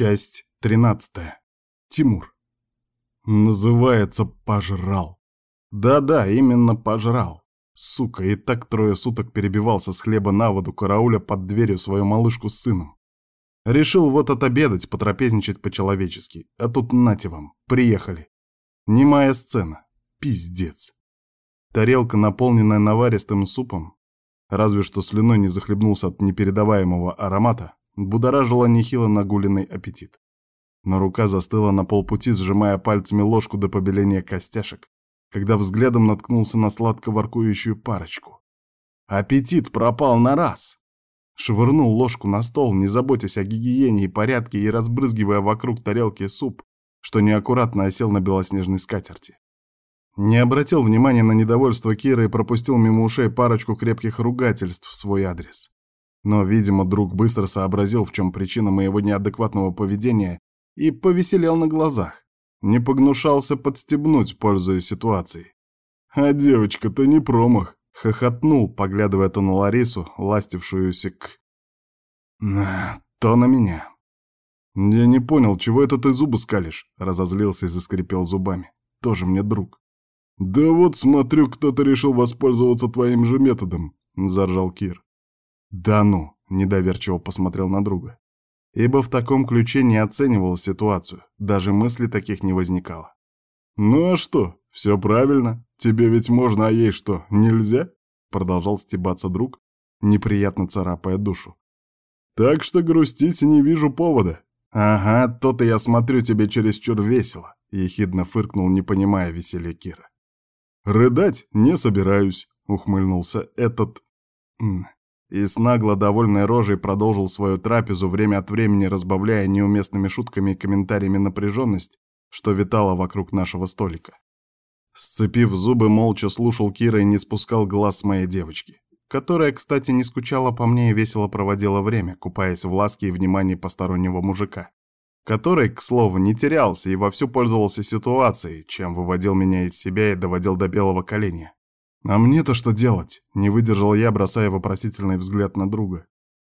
Часть тринадцатая. Тимур. Называется «пожрал». Да-да, именно «пожрал». Сука, и так трое суток перебивался с хлеба на воду, карауля под дверью свою малышку с сыном. Решил вот отобедать, потрапезничать по-человечески. А тут нате вам, приехали. Немая сцена. Пиздец. Тарелка, наполненная наваристым супом, разве что слюной не захлебнулся от непередаваемого аромата, будоражила нехило нагуленный аппетит. Но рука застыла на полпути, сжимая пальцами ложку до побеления костяшек, когда взглядом наткнулся на сладко воркующую парочку. Аппетит пропал на раз. Швырнул ложку на стол, не заботясь о гигиене и порядке и разбрызгивая вокруг тарелки суп, что неаккуратно осел на белоснежной скатерти. Не обратил внимания на недовольство Кира и пропустил мимо ушей парочку крепких ругательств в свой адрес. Но, видимо, друг быстро сообразил, в чем причина моего неадекватного поведения, и повеселел на глазах. Не погнушался подстебнуть, пользуясь ситуацией. А девочка-то не промах. Хохотнул, поглядывая то на Ларису, ластившуюся к... то на меня. «Я не понял, чего это ты зубы скалишь?» — разозлился и заскрипел зубами. «Тоже мне друг». «Да вот смотрю, кто-то решил воспользоваться твоим же методом», — заржал Кир. «Да ну!» — недоверчиво посмотрел на друга. Ибо в таком ключе не оценивал ситуацию, даже мысли таких не возникало. «Ну а что? Все правильно. Тебе ведь можно, а ей что, нельзя?» Продолжал стебаться друг, неприятно царапая душу. «Так что грустить не вижу повода». «Ага, то-то я смотрю тебе чересчур весело», — ехидно фыркнул, не понимая веселья Кира. «Рыдать не собираюсь», — ухмыльнулся этот и с нагло довольной рожей продолжил свою трапезу, время от времени разбавляя неуместными шутками и комментариями напряженность, что витала вокруг нашего столика. Сцепив зубы, молча слушал Кира и не спускал глаз с моей девочки, которая, кстати, не скучала по мне и весело проводила время, купаясь в ласке и внимании постороннего мужика, который, к слову, не терялся и вовсю пользовался ситуацией, чем выводил меня из себя и доводил до белого коленя. «А мне-то что делать?» — не выдержал я, бросая вопросительный взгляд на друга.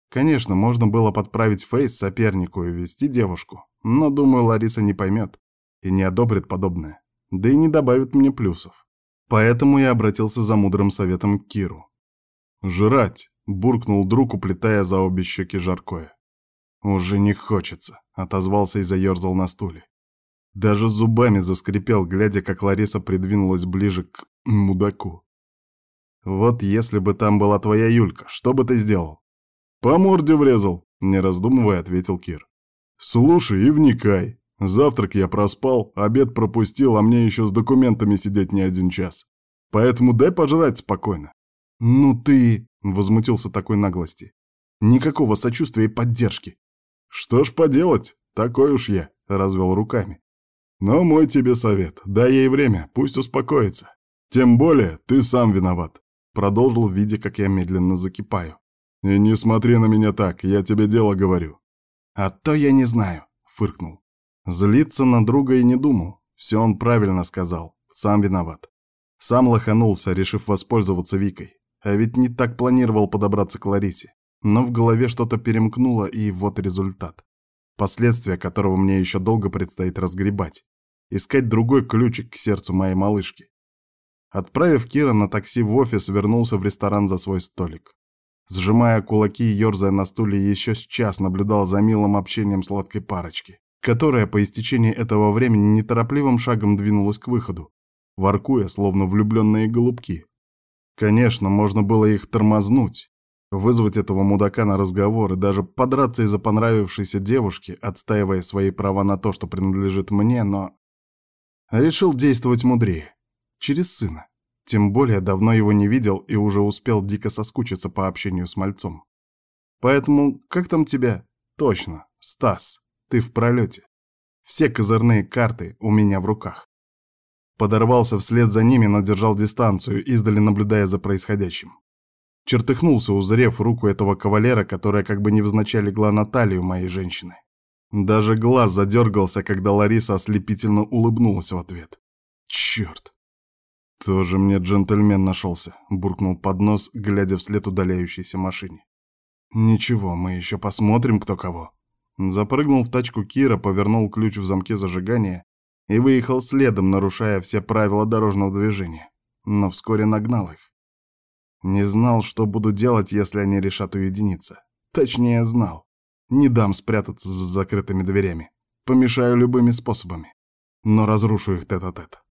Конечно, можно было подправить фейс сопернику и вести девушку, но, думаю, Лариса не поймет и не одобрит подобное, да и не добавит мне плюсов. Поэтому я обратился за мудрым советом к Киру. «Жрать!» — буркнул друг, уплетая за обе щеки жаркое. «Уже не хочется», — отозвался и заерзал на стуле. Даже зубами заскрипел, глядя, как Лариса придвинулась ближе к мудаку. Вот если бы там была твоя Юлька, что бы ты сделал? По морде врезал, не раздумывая, ответил Кир. Слушай и вникай. Завтрак я проспал, обед пропустил, а мне еще с документами сидеть не один час. Поэтому дай пожрать спокойно. Ну ты, возмутился такой наглости. Никакого сочувствия и поддержки. Что ж поделать, такой уж я, развел руками. Но мой тебе совет, дай ей время, пусть успокоится. Тем более ты сам виноват. Продолжил, видя, как я медленно закипаю. «И не смотри на меня так, я тебе дело говорю». «А то я не знаю», — фыркнул. Злиться на друга и не думал. Все он правильно сказал. Сам виноват. Сам лоханулся, решив воспользоваться Викой. А ведь не так планировал подобраться к Ларисе. Но в голове что-то перемкнуло, и вот результат. Последствия которого мне еще долго предстоит разгребать. Искать другой ключик к сердцу моей малышки. Отправив Кира на такси в офис, вернулся в ресторан за свой столик. Сжимая кулаки и ерзая на стуле, еще с час наблюдал за милым общением сладкой парочки, которая по истечении этого времени неторопливым шагом двинулась к выходу, воркуя, словно влюбленные голубки. Конечно, можно было их тормознуть, вызвать этого мудака на разговор и даже подраться из-за понравившейся девушки, отстаивая свои права на то, что принадлежит мне, но... Решил действовать мудрее через сына. Тем более давно его не видел и уже успел дико соскучиться по общению с мальцом. Поэтому, как там тебя? Точно, Стас, ты в пролете. Все козырные карты у меня в руках. Подорвался вслед за ними, но держал дистанцию, издали наблюдая за происходящим. Чертыхнулся, узрев руку этого кавалера, которая как бы невзначай легла на талию моей женщины. Даже глаз задергался, когда Лариса ослепительно улыбнулась в ответ. Черт! «Тоже мне джентльмен нашелся», — буркнул под нос, глядя вслед удаляющейся машине. «Ничего, мы еще посмотрим, кто кого». Запрыгнул в тачку Кира, повернул ключ в замке зажигания и выехал следом, нарушая все правила дорожного движения. Но вскоре нагнал их. Не знал, что буду делать, если они решат уединиться. Точнее, знал. Не дам спрятаться за закрытыми дверями. Помешаю любыми способами. Но разрушу их тет-а-тет. -тет.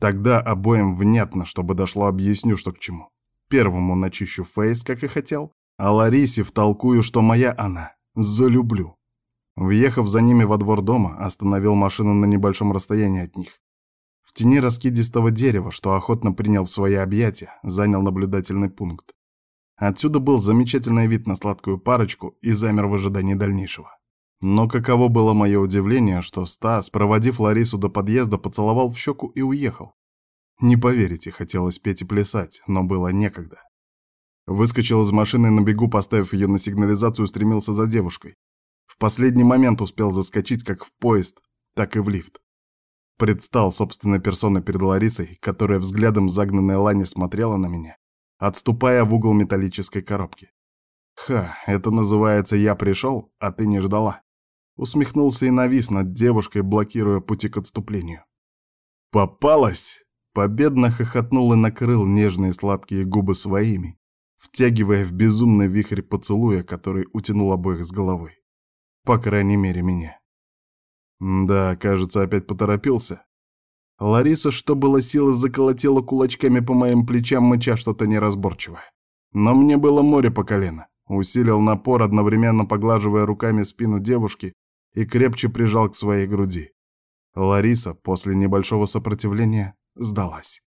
Тогда обоим внятно, чтобы дошло, объясню, что к чему. Первому начищу фейс, как и хотел, а Ларисе втолкую, что моя она. Залюблю. Въехав за ними во двор дома, остановил машину на небольшом расстоянии от них. В тени раскидистого дерева, что охотно принял в свои объятия, занял наблюдательный пункт. Отсюда был замечательный вид на сладкую парочку и замер в ожидании дальнейшего. Но каково было мое удивление, что Стас, проводив Ларису до подъезда, поцеловал в щеку и уехал. Не поверите, хотелось петь и плясать, но было некогда. Выскочил из машины на бегу, поставив ее на сигнализацию, стремился за девушкой. В последний момент успел заскочить как в поезд, так и в лифт. Предстал собственной персоной перед Ларисой, которая взглядом загнанной лани смотрела на меня, отступая в угол металлической коробки. «Ха, это называется «я пришел, а ты не ждала». Усмехнулся и навис над девушкой, блокируя пути к отступлению. «Попалась!» Победно хохотнул и накрыл нежные сладкие губы своими, втягивая в безумный вихрь поцелуя, который утянул обоих с головой. По крайней мере, меня. Да, кажется, опять поторопился. Лариса, что было силы, заколотила кулачками по моим плечам, мыча что-то неразборчивое. Но мне было море по колено. Усилил напор, одновременно поглаживая руками спину девушки и крепче прижал к своей груди. Лариса, после небольшого сопротивления, сдалась.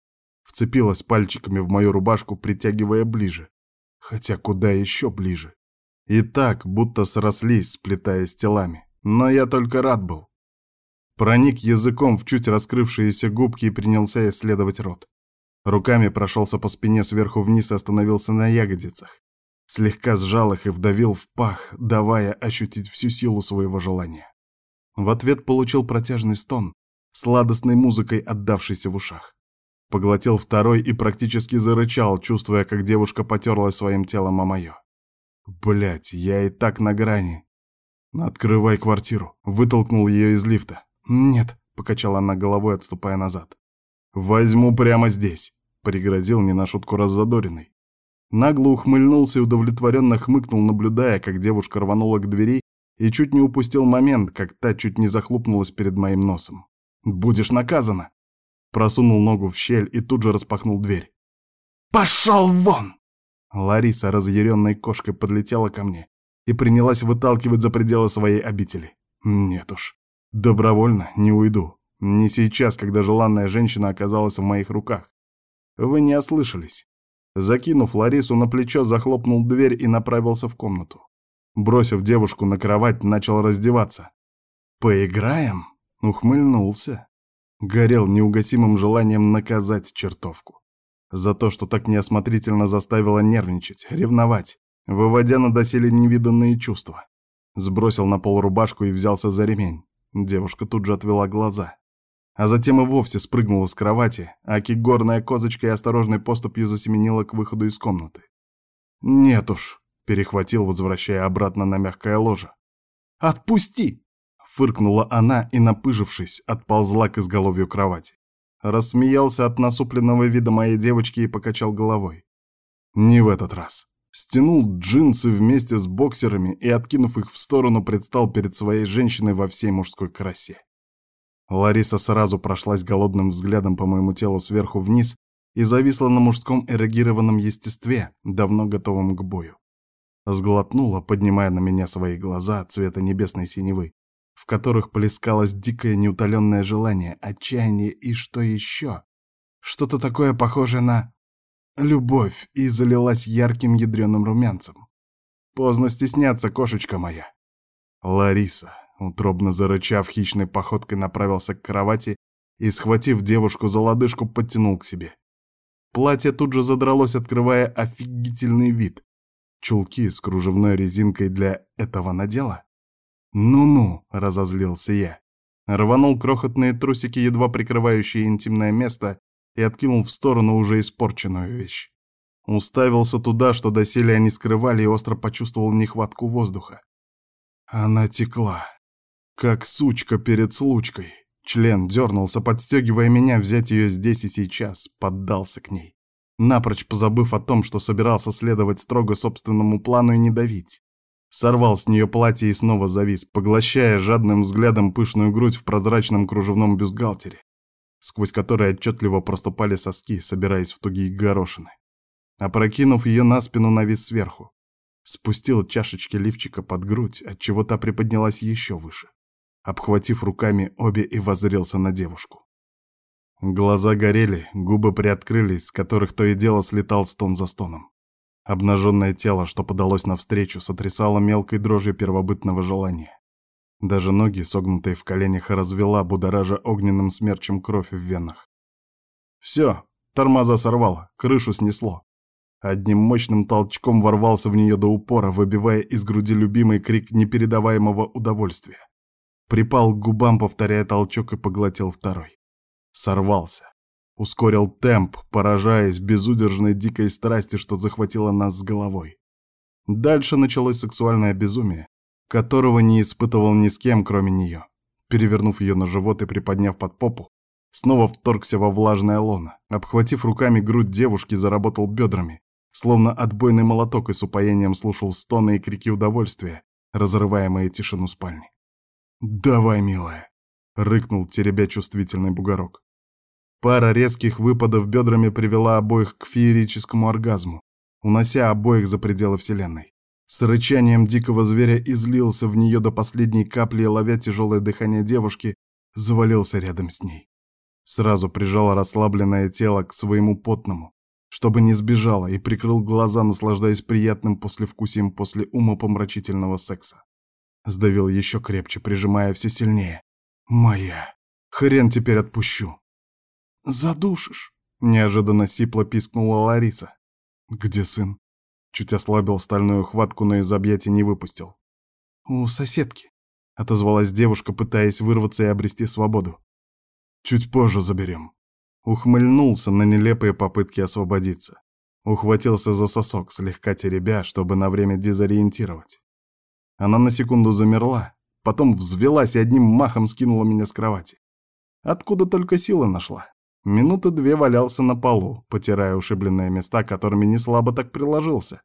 Вцепилась пальчиками в мою рубашку, притягивая ближе. Хотя куда еще ближе. И так, будто срослись, сплетаясь телами. Но я только рад был. Проник языком в чуть раскрывшиеся губки и принялся исследовать рот. Руками прошелся по спине сверху вниз и остановился на ягодицах. Слегка сжал их и вдавил в пах, давая ощутить всю силу своего желания. В ответ получил протяжный стон, сладостной музыкой отдавшейся в ушах. Поглотил второй и практически зарычал, чувствуя, как девушка потерлась своим телом о мое. Блять, я и так на грани. Открывай квартиру. Вытолкнул ее из лифта. Нет, покачала она головой, отступая назад. Возьму прямо здесь, пригрозил не на шутку раззадоренный. Нагло ухмыльнулся и удовлетворенно хмыкнул, наблюдая, как девушка рванула к двери и чуть не упустил момент, как та чуть не захлопнулась перед моим носом. «Будешь наказана!» Просунул ногу в щель и тут же распахнул дверь. «Пошел вон!» Лариса, разъяренной кошкой, подлетела ко мне и принялась выталкивать за пределы своей обители. Нет уж, добровольно не уйду. Не сейчас, когда желанная женщина оказалась в моих руках. Вы не ослышались. Закинув Ларису на плечо, захлопнул дверь и направился в комнату. Бросив девушку на кровать, начал раздеваться. «Поиграем?» — ухмыльнулся. Горел неугасимым желанием наказать чертовку. За то, что так неосмотрительно заставила нервничать, ревновать, выводя на доселе невиданные чувства. Сбросил на пол рубашку и взялся за ремень. Девушка тут же отвела глаза. А затем и вовсе спрыгнула с кровати, а кигорная козочка и осторожной поступью засеменила к выходу из комнаты. «Нет уж», — перехватил, возвращая обратно на мягкое ложе. «Отпусти!» — фыркнула она и, напыжившись, отползла к изголовью кровати. Рассмеялся от насупленного вида моей девочки и покачал головой. Не в этот раз. Стянул джинсы вместе с боксерами и, откинув их в сторону, предстал перед своей женщиной во всей мужской красе. Лариса сразу прошлась голодным взглядом по моему телу сверху вниз и зависла на мужском эрегированном естестве, давно готовом к бою. Сглотнула, поднимая на меня свои глаза цвета небесной синевы, в которых плескалось дикое неутоленное желание, отчаяние и что еще? Что-то такое похожее на любовь и залилась ярким ядреным румянцем. Поздно стесняться, кошечка моя. Лариса, Утробно зарычав, хищной походкой направился к кровати и, схватив девушку за лодыжку, подтянул к себе. Платье тут же задралось, открывая офигительный вид. Чулки с кружевной резинкой для этого надела? «Ну-ну», — разозлился я. Рванул крохотные трусики, едва прикрывающие интимное место, и откинул в сторону уже испорченную вещь. Уставился туда, что доселе они скрывали, и остро почувствовал нехватку воздуха. Она текла, как сучка перед случкой. Член дернулся, подстегивая меня взять ее здесь и сейчас, поддался к ней, напрочь позабыв о том, что собирался следовать строго собственному плану и не давить. Сорвал с нее платье и снова завис, поглощая жадным взглядом пышную грудь в прозрачном кружевном бюстгальтере, сквозь который отчетливо проступали соски, собираясь в тугие горошины. Опрокинув ее на спину, навис сверху. Спустил чашечки лифчика под грудь, отчего та приподнялась еще выше. Обхватив руками обе и воззрелся на девушку. Глаза горели, губы приоткрылись, с которых то и дело слетал стон за стоном. Обнаженное тело, что подалось навстречу, сотрясало мелкой дрожью первобытного желания. Даже ноги, согнутые в коленях, развела, будоража огненным смерчем кровь в венах. Все, тормоза сорвало, крышу снесло. Одним мощным толчком ворвался в нее до упора, выбивая из груди любимый крик непередаваемого удовольствия. Припал к губам, повторяя толчок, и поглотил второй. Сорвался. Ускорил темп, поражаясь безудержной дикой страсти, что захватило нас с головой. Дальше началось сексуальное безумие, которого не испытывал ни с кем, кроме нее. Перевернув ее на живот и приподняв под попу, снова вторгся во влажное лоно. Обхватив руками грудь девушки, заработал бедрами, словно отбойный молоток и с упоением слушал стоны и крики удовольствия, разрываемые тишину спальни. «Давай, милая!» — рыкнул, теребя чувствительный бугорок. Пара резких выпадов бедрами привела обоих к феерическому оргазму, унося обоих за пределы Вселенной. С рычанием дикого зверя излился в нее до последней капли ловя тяжелое дыхание девушки, завалился рядом с ней. Сразу прижал расслабленное тело к своему потному, чтобы не сбежала, и прикрыл глаза, наслаждаясь приятным послевкусием после умопомрачительного секса. Сдавил еще крепче, прижимая все сильнее. «Моя! Хрен теперь отпущу!» «Задушишь!» — неожиданно сипло пискнула Лариса. «Где сын?» Чуть ослабил стальную хватку, но из объятий не выпустил. «У соседки», — отозвалась девушка, пытаясь вырваться и обрести свободу. «Чуть позже заберем». Ухмыльнулся на нелепые попытки освободиться. Ухватился за сосок, слегка теребя, чтобы на время дезориентировать. Она на секунду замерла, потом взвелась и одним махом скинула меня с кровати. Откуда только силы нашла. Минуты две валялся на полу, потирая ушибленные места, которыми не слабо так приложился.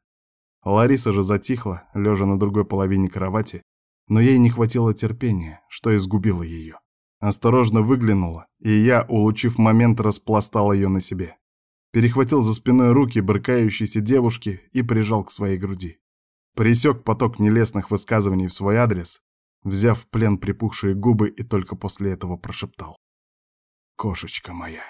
Лариса же затихла, лежа на другой половине кровати, но ей не хватило терпения, что изгубило ее. Осторожно выглянула, и я, улучив момент, распластал ее на себе. Перехватил за спиной руки брыкающейся девушки и прижал к своей груди. Пресек поток нелестных высказываний в свой адрес, взяв в плен припухшие губы и только после этого прошептал. Кошечка моя.